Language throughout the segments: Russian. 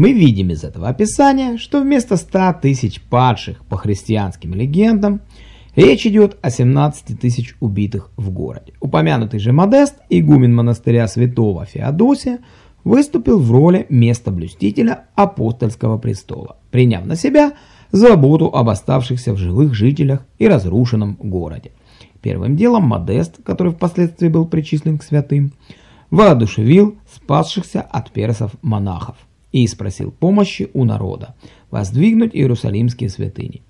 Мы видим из этого описания, что вместо 100 тысяч падших по христианским легендам, речь идет о 17 тысяч убитых в городе. Упомянутый же Модест, игумен монастыря святого Феодосия, выступил в роли местоблюстителя апостольского престола, приняв на себя заботу об оставшихся в живых жителях и разрушенном городе. Первым делом Модест, который впоследствии был причислен к святым, воодушевил спасшихся от персов монахов и спросил помощи у народа воздвигнуть иерусалимские святыни.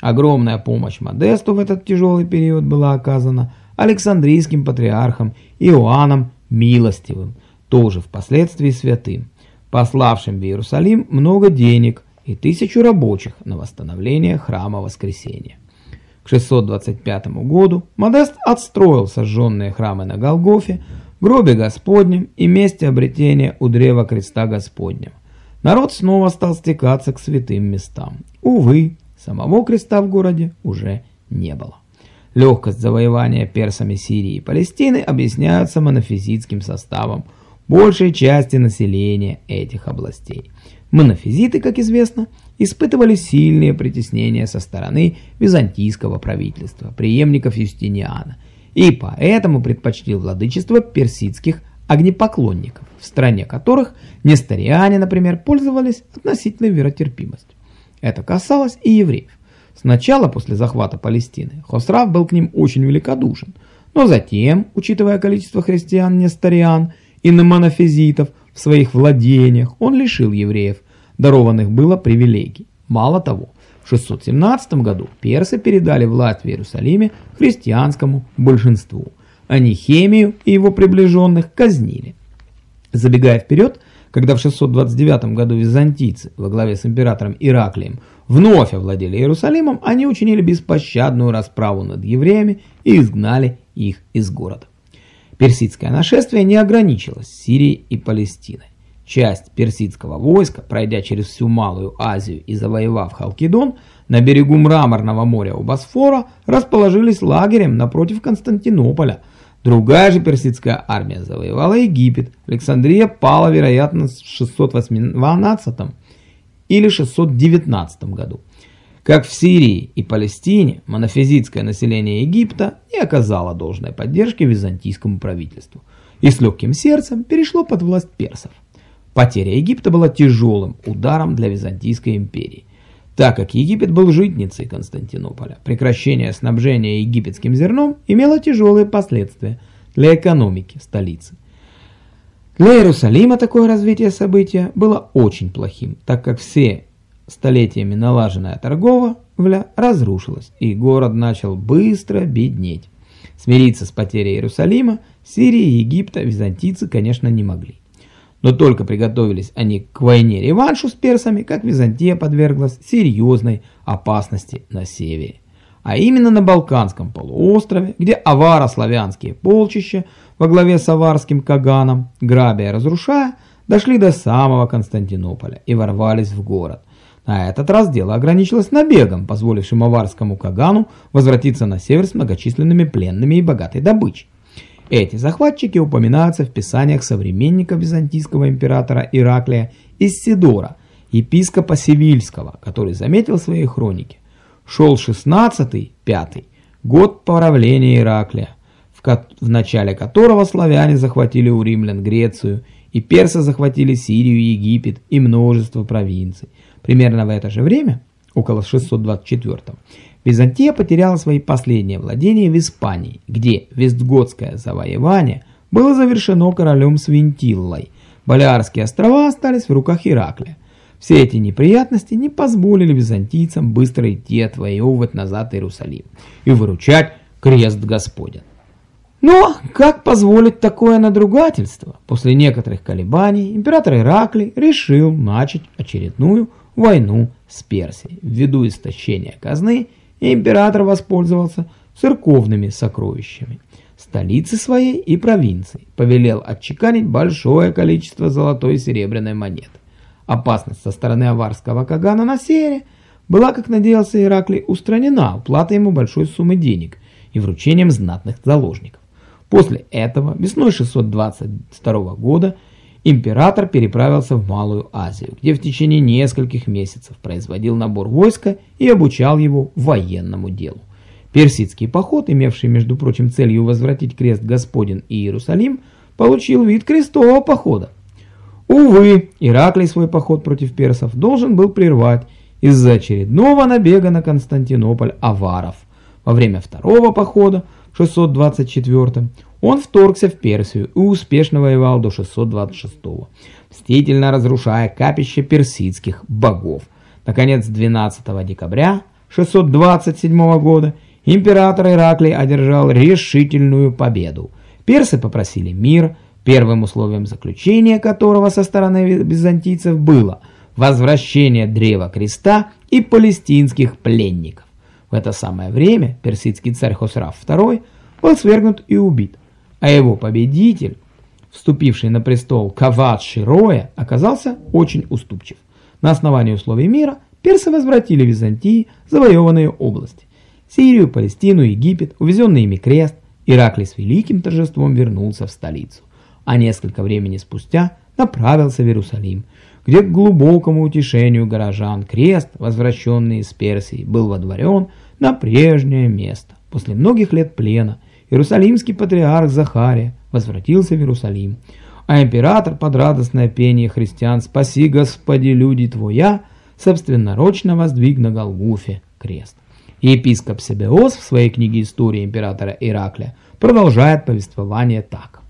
Огромная помощь Модесту в этот тяжелый период была оказана Александрийским патриархом Иоанном Милостивым, тоже впоследствии святым, пославшим в Иерусалим много денег и тысячу рабочих на восстановление храма Воскресения. К 625 году Модест отстроил сожженные храмы на Голгофе, гробе Господнем и месте обретения у древа креста Господнего. Народ снова стал стекаться к святым местам. Увы, самого креста в городе уже не было. Легкость завоевания персами Сирии и Палестины объясняется монофизитским составом большей части населения этих областей. Монофизиты, как известно, испытывали сильные притеснения со стороны византийского правительства, преемников Юстиниана, и поэтому предпочли владычество персидских огнепоклонников, в стране которых несториане, например, пользовались относительной веротерпимостью. Это касалось и евреев. Сначала, после захвата Палестины, Хосрав был к ним очень великодушен, но затем, учитывая количество христиан-несториан и монофизитов в своих владениях, он лишил евреев дарованных было привилегий. Мало того, в 617 году персы передали власть в Иерусалиме христианскому большинству, а Нехемию и его приближенных казнили. Забегая вперед, когда в 629 году византийцы во главе с императором Ираклием вновь овладели Иерусалимом, они учинили беспощадную расправу над евреями и изгнали их из города. Персидское нашествие не ограничилось Сирией и Палестиной. Часть персидского войска, пройдя через всю Малую Азию и завоевав Халкидон, на берегу Мраморного моря у Босфора расположились лагерем напротив Константинополя. Другая же персидская армия завоевала Египет. Александрия пала, вероятно, в 618 или 619 году. Как в Сирии и Палестине, монофизитское население Египта не оказало должной поддержки византийскому правительству и с легким сердцем перешло под власть персов. Потеря Египта была тяжелым ударом для Византийской империи, так как Египет был житницей Константинополя. Прекращение снабжения египетским зерном имело тяжелые последствия для экономики столицы. Для Иерусалима такое развитие события было очень плохим, так как все столетиями налаженная торговля разрушилась, и город начал быстро беднеть. Смириться с потерей Иерусалима, Сирии и Египта византийцы, конечно, не могли. Но только приготовились они к войне-реваншу с персами, как Византия подверглась серьезной опасности на севере. А именно на Балканском полуострове, где аваро-славянские полчища во главе с аварским Каганом, грабя и разрушая, дошли до самого Константинополя и ворвались в город. На этот раз дело ограничилось набегом, позволившим аварскому Кагану возвратиться на север с многочисленными пленными и богатой добычей. Эти захватчики упоминаются в писаниях современников византийского императора Ираклия Иссидора, епископа Севильского, который заметил в своей хронике. Шел 16-й, 5 год правления Ираклия, в, в начале которого славяне захватили у римлян Грецию, и персы захватили Сирию, Египет и множество провинций. Примерно в это же время, около 624 Византия потеряла свои последние владения в Испании, где Вестготское завоевание было завершено королем Свинтиллой. Балиарские острова остались в руках Ираклия. Все эти неприятности не позволили византийцам быстро идти отвоевывать назад Иерусалим и выручать крест Господен. Но как позволить такое надругательство? После некоторых колебаний император Ираклий решил начать очередную войну с Персией ввиду истощения казны император воспользовался церковными сокровищами столицы своей и провинции, повелел отчеканить большое количество золотой и серебряной монет. Опасность со стороны аварского Кагана на севере была, как надеялся Ираклий, устранена уплатой ему большой суммы денег и вручением знатных заложников. После этого, весной 622 года, император переправился в Малую Азию, где в течение нескольких месяцев производил набор войска и обучал его военному делу. Персидский поход, имевший, между прочим, целью возвратить крест Господень и Иерусалим, получил вид крестового похода. Увы, Ираклий свой поход против персов должен был прервать из-за очередного набега на Константинополь аваров. Во время второго похода 624 он вторгся в Персию и успешно воевал до 626-го, мстительно разрушая капище персидских богов. Наконец, 12 декабря 627 года император Ираклий одержал решительную победу. Персы попросили мир, первым условием заключения которого со стороны византийцев было возвращение Древа Креста и палестинских пленников. В это самое время персидский царь Хосраф II был свергнут и убит а его победитель, вступивший на престол Кавад Широя, оказался очень уступчив. На основании условий мира персы возвратили Византии завоеванные области. Сирию, Палестину, Египет, увезенный ими крест, Ираклий с великим торжеством вернулся в столицу, а несколько времени спустя направился в Иерусалим, где к глубокому утешению горожан крест, возвращенный из Персии, был водворен на прежнее место. После многих лет плена Иерусалимский патриарх Захария возвратился в Иерусалим, а император под радостное пение христиан «Спаси, Господи, люди Твоя!» собственноручно воздвиг на Голгуфе крест. епископ Себеос в своей книге «История императора Ираклия» продолжает повествование так.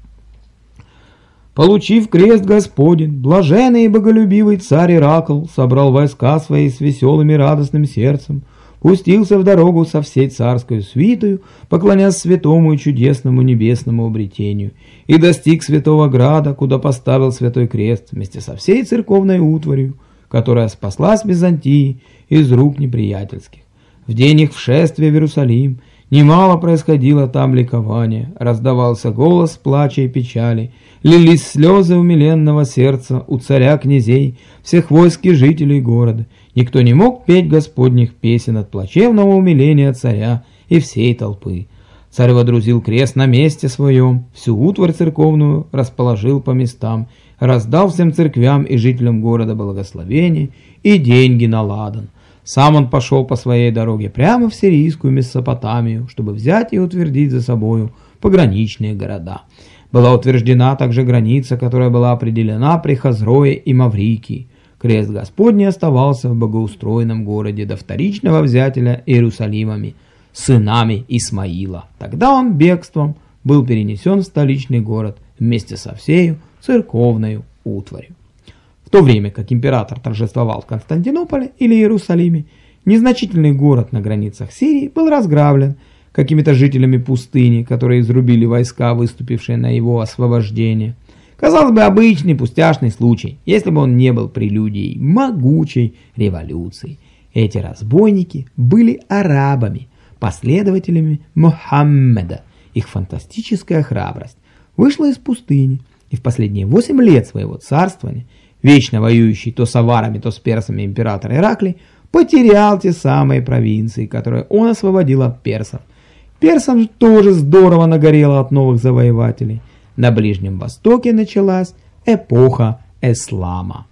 Получив крест Господень, блаженный и боголюбивый царь Иракл собрал войска свои с веселым и радостным сердцем, пустился в дорогу со всей царской свитою, поклонясь святому и чудесному небесному обретению, и достиг святого града, куда поставил святой крест вместе со всей церковной утварью, которая спаслась Византии из рук неприятельских. В день их вшествия в Иерусалим немало происходило там ликования, раздавался голос плача и печали, лились слезы умиленного сердца у царя князей, всех войск и жителей города, Никто не мог петь господних песен от плачевного умиления царя и всей толпы. Царь водрузил крест на месте своем, всю утварь церковную расположил по местам, раздал всем церквям и жителям города благословение и деньги на ладан. Сам он пошел по своей дороге прямо в сирийскую Месопотамию, чтобы взять и утвердить за собою пограничные города. Была утверждена также граница, которая была определена при Хазрое и Маврикии. Крест Господний оставался в богоустроенном городе до вторичного взятия Иерусалимами, сынами Исмаила. Тогда он бегством был перенесен в столичный город вместе со всею церковной утварью. В то время как император торжествовал в Константинополе или Иерусалиме, незначительный город на границах Сирии был разграблен какими-то жителями пустыни, которые изрубили войска, выступившие на его освобождение – Казалось бы, обычный пустяшный случай, если бы он не был прелюдией могучей революции. Эти разбойники были арабами, последователями Мухаммеда. Их фантастическая храбрость вышла из пустыни, и в последние 8 лет своего царствования, вечно воюющий то с аварами, то с персами император Ираклий, потерял те самые провинции, которые он освободил от персов. Персам тоже здорово нагорело от новых завоевателей – на Ближнем Востоке началась эпоха ислама.